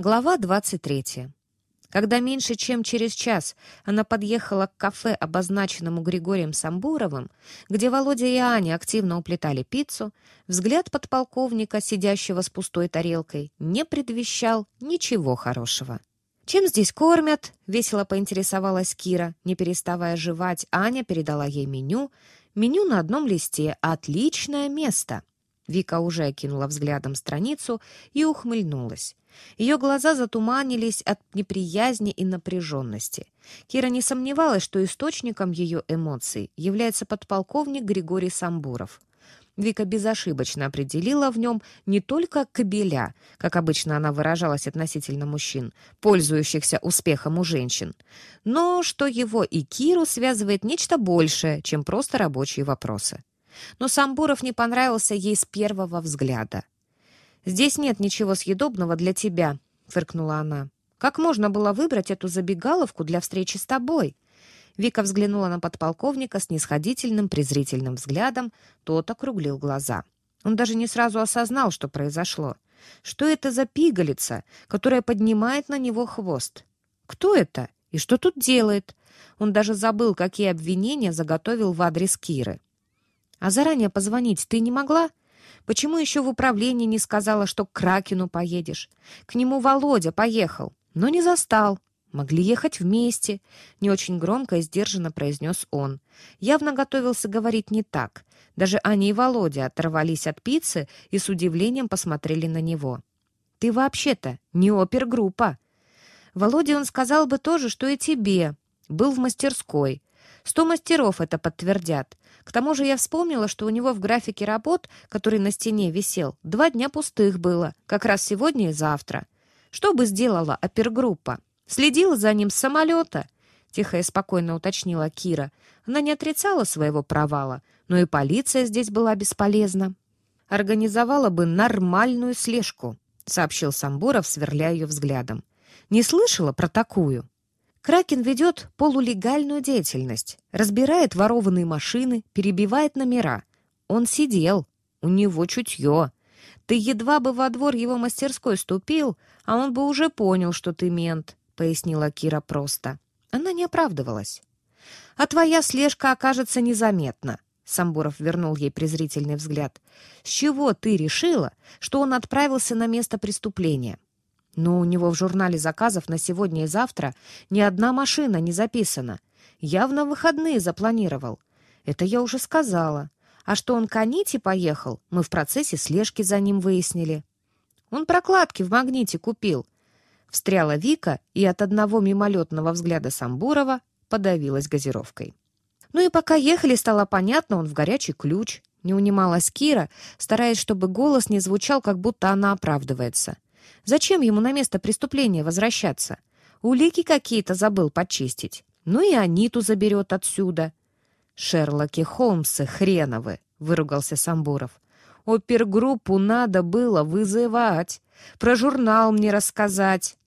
Глава 23. Когда меньше чем через час она подъехала к кафе, обозначенному Григорием Самбуровым, где Володя и Аня активно уплетали пиццу, взгляд подполковника, сидящего с пустой тарелкой, не предвещал ничего хорошего. «Чем здесь кормят?» — весело поинтересовалась Кира. Не переставая жевать, Аня передала ей меню. Меню на одном листе. Отличное место. Вика уже окинула взглядом страницу и ухмыльнулась. Ее глаза затуманились от неприязни и напряженности. Кира не сомневалась, что источником ее эмоций является подполковник Григорий Самбуров. Вика безошибочно определила в нем не только кобеля, как обычно она выражалась относительно мужчин, пользующихся успехом у женщин, но что его и Киру связывает нечто большее, чем просто рабочие вопросы. Но Самбуров не понравился ей с первого взгляда. «Здесь нет ничего съедобного для тебя», — фыркнула она. «Как можно было выбрать эту забегаловку для встречи с тобой?» Вика взглянула на подполковника с нисходительным презрительным взглядом, тот округлил глаза. Он даже не сразу осознал, что произошло. Что это за пигалица, которая поднимает на него хвост? Кто это? И что тут делает? Он даже забыл, какие обвинения заготовил в адрес Киры. «А заранее позвонить ты не могла?» Почему еще в управлении не сказала, что к Кракену поедешь? К нему Володя поехал, но не застал. Могли ехать вместе, не очень громко и сдержанно произнес он. Явно готовился говорить не так. Даже Аня и Володя оторвались от пиццы и с удивлением посмотрели на него. «Ты вообще-то не опергруппа!» Володе он сказал бы тоже, что и тебе. Был в мастерской. Сто мастеров это подтвердят. К тому же я вспомнила, что у него в графике работ, который на стене висел, два дня пустых было, как раз сегодня и завтра. Что бы сделала опергруппа? Следила за ним с самолета? Тихо и спокойно уточнила Кира. Она не отрицала своего провала, но и полиция здесь была бесполезна. Организовала бы нормальную слежку, сообщил Самбуров, сверляя ее взглядом. Не слышала про такую? Кракен ведет полулегальную деятельность, разбирает ворованные машины, перебивает номера. Он сидел, у него чутье. Ты едва бы во двор его мастерской ступил, а он бы уже понял, что ты мент, — пояснила Кира просто. Она не оправдывалась. «А твоя слежка окажется незаметна», — Самбуров вернул ей презрительный взгляд. «С чего ты решила, что он отправился на место преступления?» Но у него в журнале заказов на сегодня и завтра ни одна машина не записана. Явно выходные запланировал. Это я уже сказала. А что он к Аните поехал, мы в процессе слежки за ним выяснили. Он прокладки в магните купил. Встряла Вика и от одного мимолетного взгляда Самбурова подавилась газировкой. Ну и пока ехали, стало понятно, он в горячий ключ. Не унималась Кира, стараясь, чтобы голос не звучал, как будто она оправдывается. Зачем ему на место преступления возвращаться? Улики какие-то забыл почистить. Ну и Аниту заберет отсюда. «Шерлоки Холмсы хреновы!» — выругался Самбуров. «Опергруппу надо было вызывать, про журнал мне рассказать».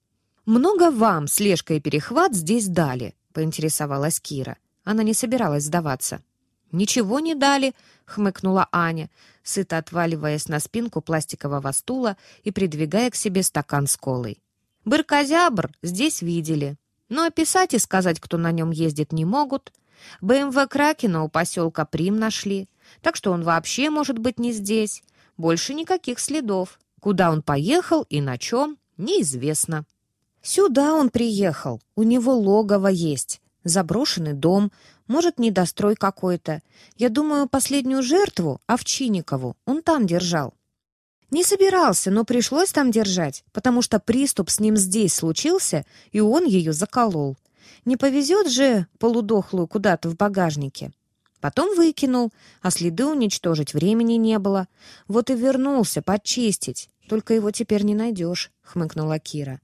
«Много вам слежка и перехват здесь дали?» — поинтересовалась Кира. Она не собиралась сдаваться. «Ничего не дали», — хмыкнула Аня, сыто отваливаясь на спинку пластикового стула и придвигая к себе стакан с колой. «Быркозябр здесь видели, но описать и сказать, кто на нем ездит, не могут. БМВ Кракена у поселка Прим нашли, так что он вообще может быть не здесь. Больше никаких следов. Куда он поехал и на чем, неизвестно». «Сюда он приехал, у него логово есть, заброшенный дом, может, недострой какой-то. Я думаю, последнюю жертву, Овчинникову, он там держал. Не собирался, но пришлось там держать, потому что приступ с ним здесь случился, и он ее заколол. Не повезет же полудохлую куда-то в багажнике. Потом выкинул, а следы уничтожить времени не было. Вот и вернулся подчистить. Только его теперь не найдешь, — хмыкнула Кира.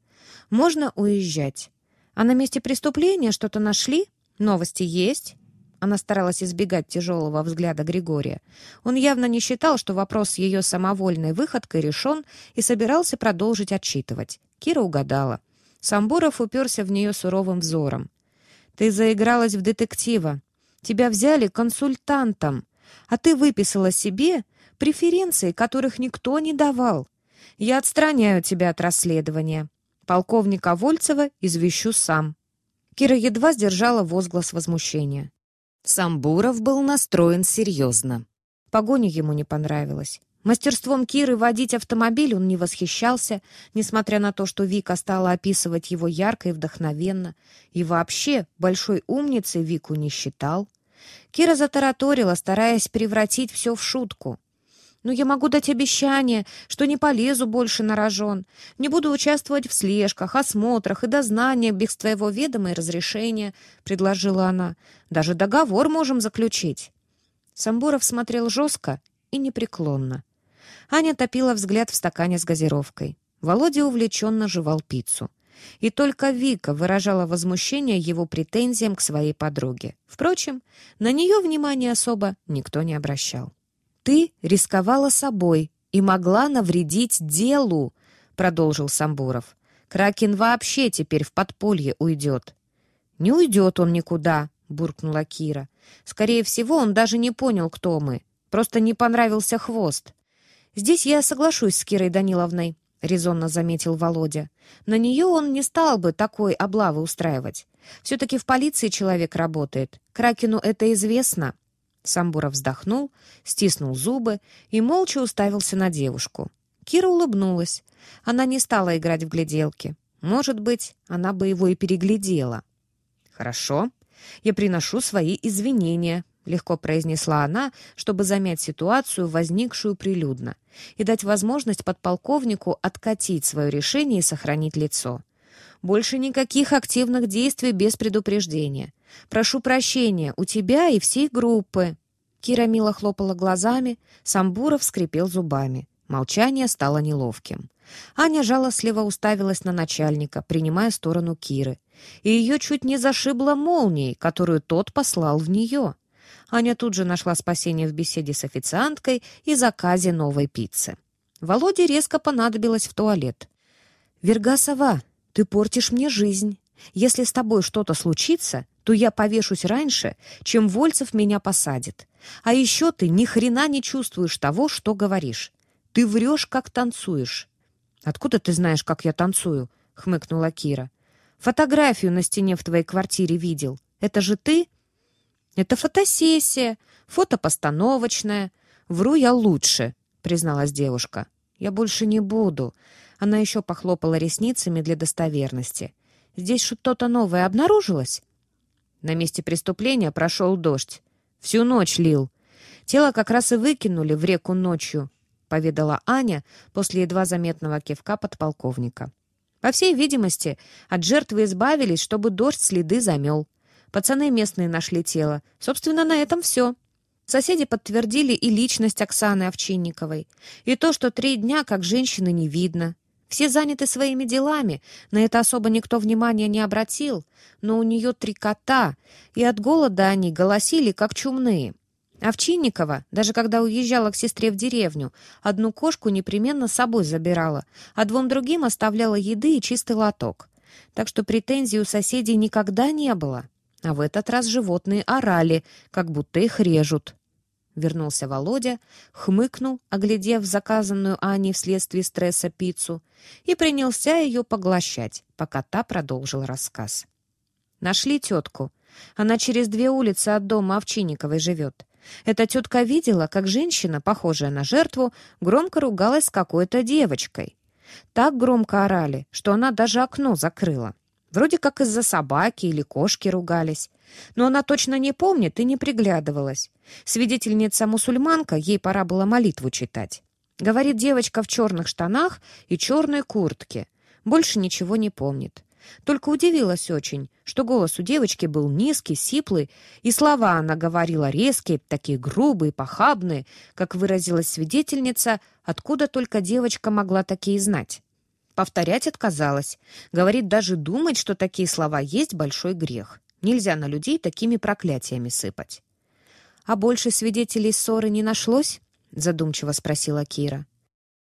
Можно уезжать. А на месте преступления что-то нашли? Новости есть?» Она старалась избегать тяжелого взгляда Григория. Он явно не считал, что вопрос с ее самовольной выходкой решен, и собирался продолжить отчитывать. Кира угадала. Самбуров уперся в нее суровым взором. «Ты заигралась в детектива. Тебя взяли консультантом, а ты выписала себе преференции, которых никто не давал. Я отстраняю тебя от расследования. Полковника Вольцева извещу сам». Кира едва сдержала возглас возмущения. Самбуров был настроен серьезно. Погоня ему не понравилась. Мастерством Киры водить автомобиль он не восхищался, несмотря на то, что Вика стала описывать его ярко и вдохновенно. И вообще большой умницей Вику не считал. Кира затараторила, стараясь превратить все в шутку. «Ну, я могу дать обещание, что не полезу больше на рожон, не буду участвовать в слежках, осмотрах и дознаниях без твоего ведома и разрешения», — предложила она. «Даже договор можем заключить». Самбуров смотрел жестко и непреклонно. Аня топила взгляд в стакане с газировкой. Володя увлеченно жевал пиццу. И только Вика выражала возмущение его претензиям к своей подруге. Впрочем, на нее внимания особо никто не обращал. «Ты рисковала собой и могла навредить делу», — продолжил Самбуров. «Кракен вообще теперь в подполье уйдет». «Не уйдет он никуда», — буркнула Кира. «Скорее всего, он даже не понял, кто мы. Просто не понравился хвост. «Здесь я соглашусь с Кирой Даниловной», — резонно заметил Володя. «На нее он не стал бы такой облавы устраивать. Все-таки в полиции человек работает. Кракену это известно». Самбуров вздохнул, стиснул зубы и молча уставился на девушку. Кира улыбнулась. Она не стала играть в гляделки. Может быть, она бы его и переглядела. «Хорошо, я приношу свои извинения», легко произнесла она, чтобы замять ситуацию, возникшую прилюдно, и дать возможность подполковнику откатить свое решение и сохранить лицо. Больше никаких активных действий без предупреждения. Прошу прощения у тебя и всей группы. Кира мило хлопала глазами, Самбуров скрипел зубами. Молчание стало неловким. Аня жалостливо уставилась на начальника, принимая сторону Киры, и ее чуть не зашибло молнией, которую тот послал в нее. Аня тут же нашла спасение в беседе с официанткой и заказе новой пиццы. Володе резко понадобилось в туалет. «Вергасова, ты портишь мне жизнь. Если с тобой что-то случится, то я повешусь раньше, чем Вольцев меня посадит. А еще ты ни хрена не чувствуешь того, что говоришь. Ты врешь, как танцуешь». «Откуда ты знаешь, как я танцую?» — хмыкнула Кира. «Фотографию на стене в твоей квартире видел. Это же ты?» «Это фотосессия, фотопостановочная. Вру я лучше», — призналась девушка. «Я больше не буду». Она еще похлопала ресницами для достоверности. «Здесь что-то новое обнаружилось?» На месте преступления прошел дождь. Всю ночь лил. Тело как раз и выкинули в реку ночью, — поведала Аня после едва заметного кивка подполковника. По всей видимости, от жертвы избавились, чтобы дождь следы замел. Пацаны местные нашли тело. Собственно, на этом все. Соседи подтвердили и личность Оксаны Овчинниковой, и то, что три дня как женщины не видно. Все заняты своими делами, на это особо никто внимания не обратил, но у нее три кота, и от голода они голосили, как чумные. Овчинникова, даже когда уезжала к сестре в деревню, одну кошку непременно с собой забирала, а двум другим оставляла еды и чистый лоток. Так что претензий у соседей никогда не было. А в этот раз животные орали, как будто их режут. Вернулся Володя, хмыкнул, оглядев заказанную Аней вследствие стресса пиццу, и принялся ее поглощать, пока та продолжил рассказ. Нашли тетку. Она через две улицы от дома Овчинниковой живет. Эта тетка видела, как женщина, похожая на жертву, громко ругалась с какой-то девочкой. Так громко орали, что она даже окно закрыла. Вроде как из-за собаки или кошки ругались. Но она точно не помнит и не приглядывалась. Свидетельница-мусульманка, ей пора было молитву читать. Говорит девочка в черных штанах и черной куртке. Больше ничего не помнит. Только удивилась очень, что голос у девочки был низкий, сиплый, и слова она говорила резкие, такие грубые, похабные, как выразилась свидетельница, откуда только девочка могла такие знать. Повторять отказалась. Говорит, даже думать, что такие слова есть, большой грех. Нельзя на людей такими проклятиями сыпать. «А больше свидетелей ссоры не нашлось?» — задумчиво спросила Кира.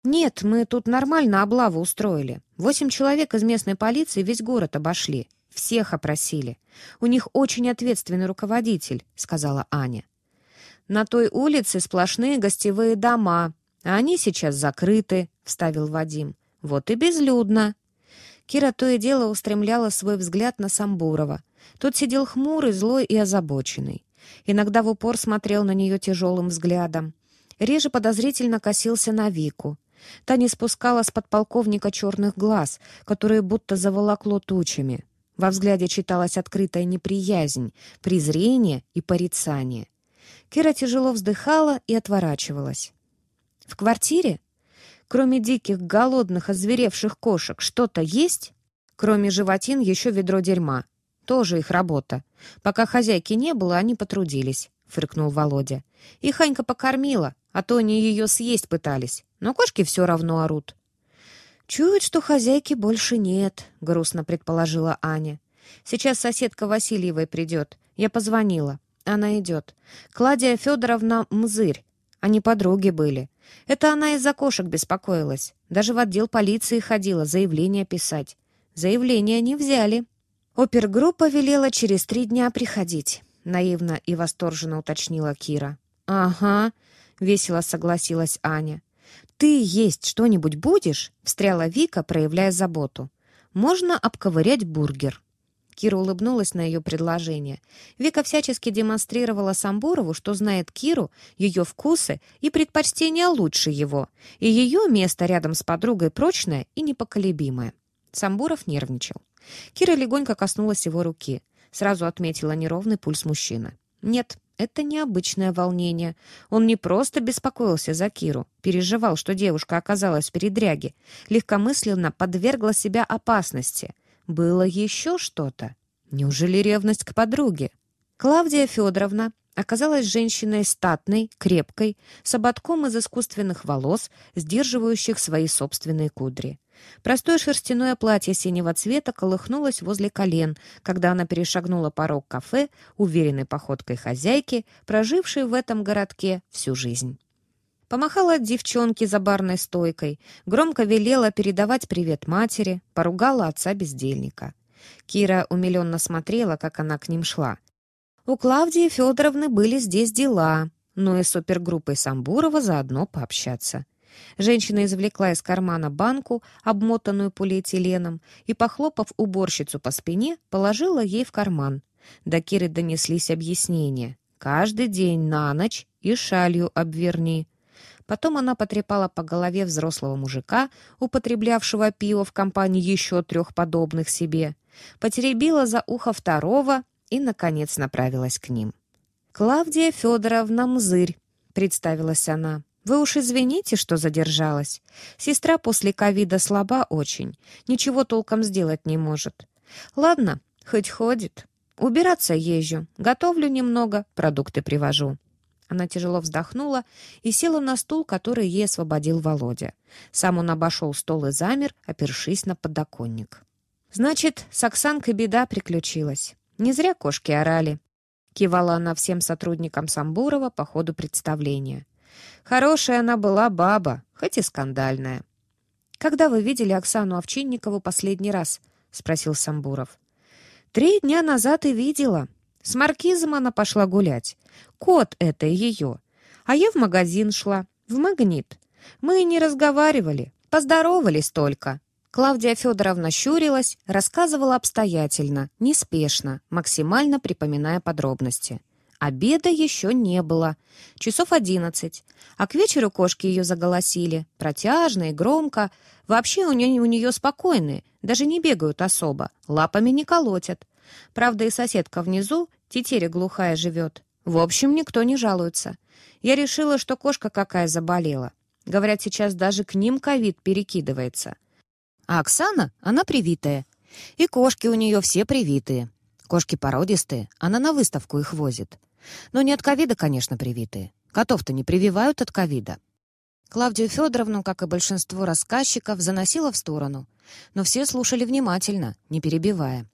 «Нет, мы тут нормально облаву устроили. Восемь человек из местной полиции весь город обошли. Всех опросили. У них очень ответственный руководитель», — сказала Аня. «На той улице сплошные гостевые дома, а они сейчас закрыты», — вставил Вадим. Вот и безлюдно. Кира то и дело устремляла свой взгляд на Самбурова. Тот сидел хмурый, злой и озабоченный. Иногда в упор смотрел на нее тяжелым взглядом. Реже подозрительно косился на Вику. Та не спускала с подполковника черных глаз, которые будто заволокло тучами. Во взгляде читалась открытая неприязнь, презрение и порицание. Кира тяжело вздыхала и отворачивалась. В квартире, кроме диких, голодных, озверевших кошек, что-то есть? Кроме животин еще ведро дерьма. Тоже их работа. Пока хозяйки не было, они потрудились, — фыркнул Володя. И Ханька покормила, а то они ее съесть пытались. Но кошки все равно орут. «Чует, что хозяйки больше нет», — грустно предположила Аня. «Сейчас соседка Васильевой придет. Я позвонила. Она идет. Кладия Федоровна Мзырь. Они подруги были. Это она из-за кошек беспокоилась. Даже в отдел полиции ходила заявление писать. Заявление не взяли. Опергруппа велела через три дня приходить. Наивно и восторженно уточнила Кира. «Ага», — весело согласилась Аня. «Ты есть что-нибудь будешь?» — встряла Вика, проявляя заботу. «Можно обковырять бургер». Кира улыбнулась на ее предложение. Вика всячески демонстрировала Самбурову, что знает Киру, ее вкусы и предпочтения лучше его, и ее место рядом с подругой прочное и непоколебимое. Самбуров нервничал. Кира легонько коснулась его руки. Сразу отметила неровный пульс мужчины. Нет, это необычное волнение. Он не просто беспокоился за Киру, переживал, что девушка оказалась в передряге, легкомысленно подвергла себя опасности. Было еще что-то. Неужели ревность к подруге? Клавдия Федоровна оказалась женщиной статной, крепкой, с ободком из искусственных волос, сдерживающих свои собственные кудри. Простое шерстяное платье синего цвета колыхнулось возле колен, когда она перешагнула порог кафе, уверенной походкой хозяйки, прожившей в этом городке всю жизнь. Помахала девчонке за барной стойкой, громко велела передавать привет матери, поругала отца-бездельника. Кира умиленно смотрела, как она к ним шла. У Клавдии Федоровны были здесь дела, но и с супергруппой Самбурова заодно пообщаться. Женщина извлекла из кармана банку, обмотанную полиэтиленом, и, похлопав уборщицу по спине, положила ей в карман. До Киры донеслись объяснения. «Каждый день на ночь и шалью обверни». Потом она потрепала по голове взрослого мужика, употреблявшего пиво в компании еще трех подобных себе, потеребила за ухо второго и, наконец, направилась к ним. «Клавдия Федоровна Мзырь», — представилась она. Вы уж извините, что задержалась. Сестра после ковида слаба очень. Ничего толком сделать не может. Ладно, хоть ходит. Убираться езжу. Готовлю немного, продукты привожу. Она тяжело вздохнула и села на стул, который ей освободил Володя. Сам он обошел стол и замер, опершись на подоконник. «Значит, с Оксанкой беда приключилась. Не зря кошки орали». Кивала она всем сотрудникам Самбурова по ходу представления. Хорошая она была баба, хоть и скандальная. «Когда вы видели Оксану Овчинникову последний раз?» — спросил Самбуров. «Три дня назад и видела. С маркизом она пошла гулять. Кот это ее. А я в магазин шла, в магнит. Мы не разговаривали, поздоровались только». Клавдия Федоровна щурилась, рассказывала обстоятельно, неспешно, максимально припоминая подробности. Обеда еще не было. Часов одиннадцать. А к вечеру кошки ее заголосили. Протяжно и громко. Вообще у нее, у нее спокойные. Даже не бегают особо. Лапами не колотят. Правда, и соседка внизу, тетеря глухая, живет. В общем, никто не жалуется. Я решила, что кошка какая заболела. Говорят, сейчас даже к ним ковид перекидывается. А Оксана, она привитая. И кошки у нее все привитые. Кошки породистые, она на выставку их возит. Но не от ковида, конечно, привитые. Котов-то не прививают от ковида. Клавдию Федоровну, как и большинство рассказчиков, заносила в сторону. Но все слушали внимательно, не перебивая.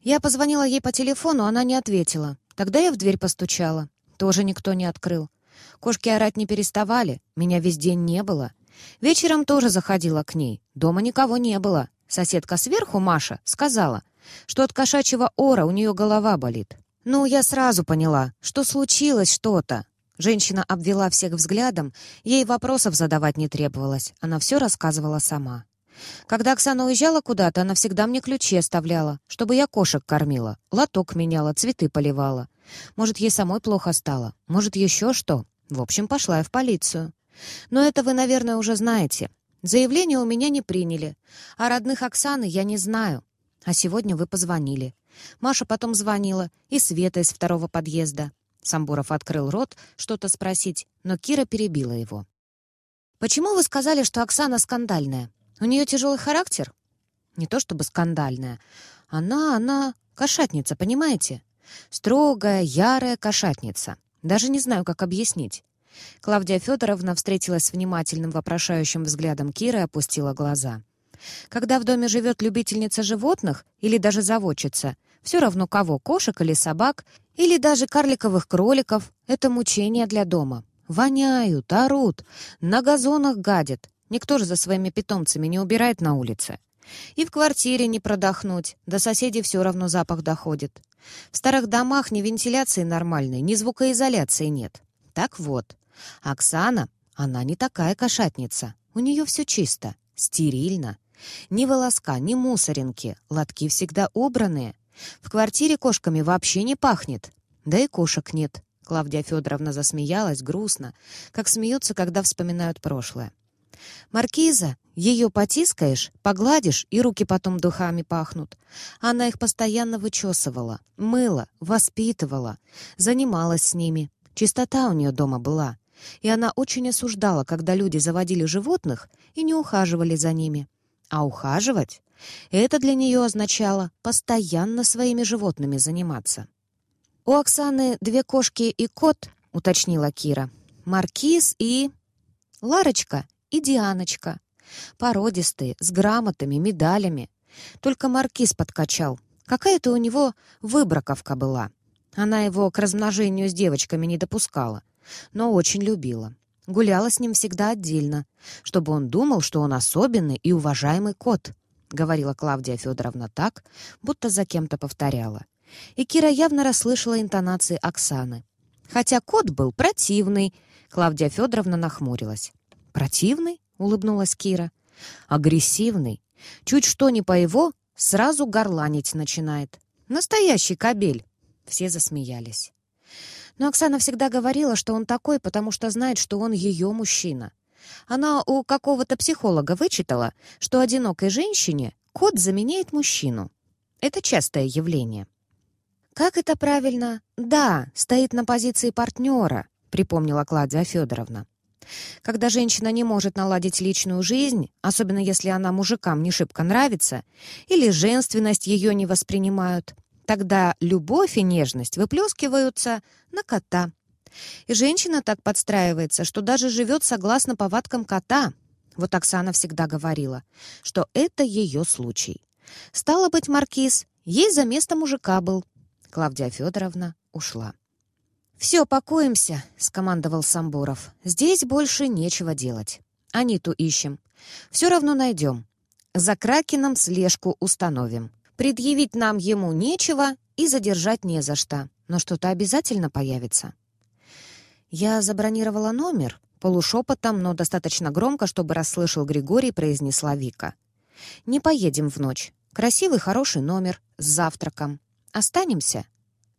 Я позвонила ей по телефону, она не ответила. Тогда я в дверь постучала. Тоже никто не открыл. Кошки орать не переставали, меня весь день не было. Вечером тоже заходила к ней. Дома никого не было. Соседка сверху, Маша, сказала, что от кошачьего ора у нее голова болит. Ну, я сразу поняла, что случилось что-то. Женщина обвела всех взглядом, ей вопросов задавать не требовалось, она все рассказывала сама. Когда Оксана уезжала куда-то, она всегда мне ключи оставляла, чтобы я кошек кормила, лоток меняла, цветы поливала. Может, ей самой плохо стало, может, еще что. В общем, пошла я в полицию. Но это вы, наверное, уже знаете. Заявление у меня не приняли, а родных Оксаны я не знаю. А сегодня вы позвонили. Маша потом звонила, и Света из второго подъезда. Самбуров открыл рот что-то спросить, но Кира перебила его. «Почему вы сказали, что Оксана скандальная? У нее тяжелый характер?» «Не то чтобы скандальная. Она, она кошатница, понимаете? Строгая, ярая кошатница. Даже не знаю, как объяснить». Клавдия Федоровна встретилась с внимательным вопрошающим взглядом Киры и опустила глаза. Когда в доме живет любительница животных или даже заводчица, все равно кого, кошек или собак, или даже карликовых кроликов, это мучение для дома. Воняют, орут, на газонах гадят. Никто же за своими питомцами не убирает на улице. И в квартире не продохнуть, до соседей все равно запах доходит. В старых домах ни вентиляции нормальной, ни звукоизоляции нет. Так вот, Оксана, она не такая кошатница. У нее все чисто, стерильно. Ни волоска, ни мусоринки, лотки всегда убранные. В квартире кошками вообще не пахнет. Да и кошек нет. Клавдия Федоровна засмеялась грустно, как смеются, когда вспоминают прошлое. «Маркиза, ее потискаешь, погладишь, и руки потом духами пахнут. Она их постоянно вычесывала, мыла, воспитывала, занималась с ними. Чистота у нее дома была. И она очень осуждала, когда люди заводили животных и не ухаживали за ними. А ухаживать это для нее означало постоянно своими животными заниматься. «У Оксаны две кошки и кот», — уточнила Кира. «Маркиз и...» «Ларочка и Дианочка. Породистые, с грамотами, медалями. Только Маркиз подкачал. Какая-то у него выбраковка была. Она его к размножению с девочками не допускала, но очень любила. Гуляла с ним всегда отдельно, чтобы он думал, что он особенный и уважаемый кот. — говорила Клавдия Федоровна так, будто за кем-то повторяла. И Кира явно расслышала интонации Оксаны. Хотя кот был противный, Клавдия Федоровна нахмурилась. «Противный?» — улыбнулась Кира. «Агрессивный. Чуть что не по его, сразу горланить начинает. Настоящий кобель!» Все засмеялись. Но Оксана всегда говорила, что он такой, потому что знает, что он ее мужчина. Она у какого-то психолога вычитала, что одинокой женщине кот заменяет мужчину. Это частое явление. «Как это правильно?» «Да, стоит на позиции партнера», — припомнила Клавдия Федоровна. Когда женщина не может наладить личную жизнь, особенно если она мужикам не шибко нравится, или женственность ее не воспринимают, тогда любовь и нежность выплескиваются на кота. И женщина так подстраивается, что даже живет согласно повадкам кота. Вот Оксана всегда говорила, что это ее случай. Стало быть, маркиз, ей за место мужика был. Клавдия Федоровна ушла. «Все, пакуемся», — скомандовал Самбуров. «Здесь больше нечего делать. Аниту ищем. Все равно найдем. За Кракеном слежку установим. Предъявить нам ему нечего и задержать не за что. Но что-то обязательно появится». «Я забронировала номер», — полушепотом, но достаточно громко, чтобы расслышал Григорий, произнесла Вика. «Не поедем в ночь. Красивый, хороший номер, с завтраком. Останемся?»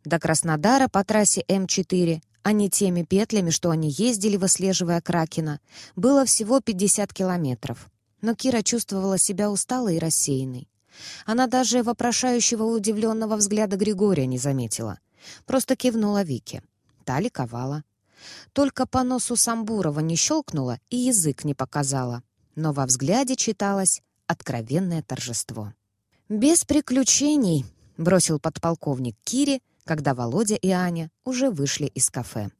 До Краснодара по трассе М4, а не теми петлями, что они ездили, выслеживая Кракена, было всего 50 километров. Но Кира чувствовала себя усталой и рассеянной. Она даже вопрошающего удивленного взгляда Григория не заметила. Просто кивнула Вике. Та ликовала. Только по носу Самбурова не щелкнула и язык не показала. Но во взгляде читалось откровенное торжество. «Без приключений», — бросил подполковник Кири, когда Володя и Аня уже вышли из кафе.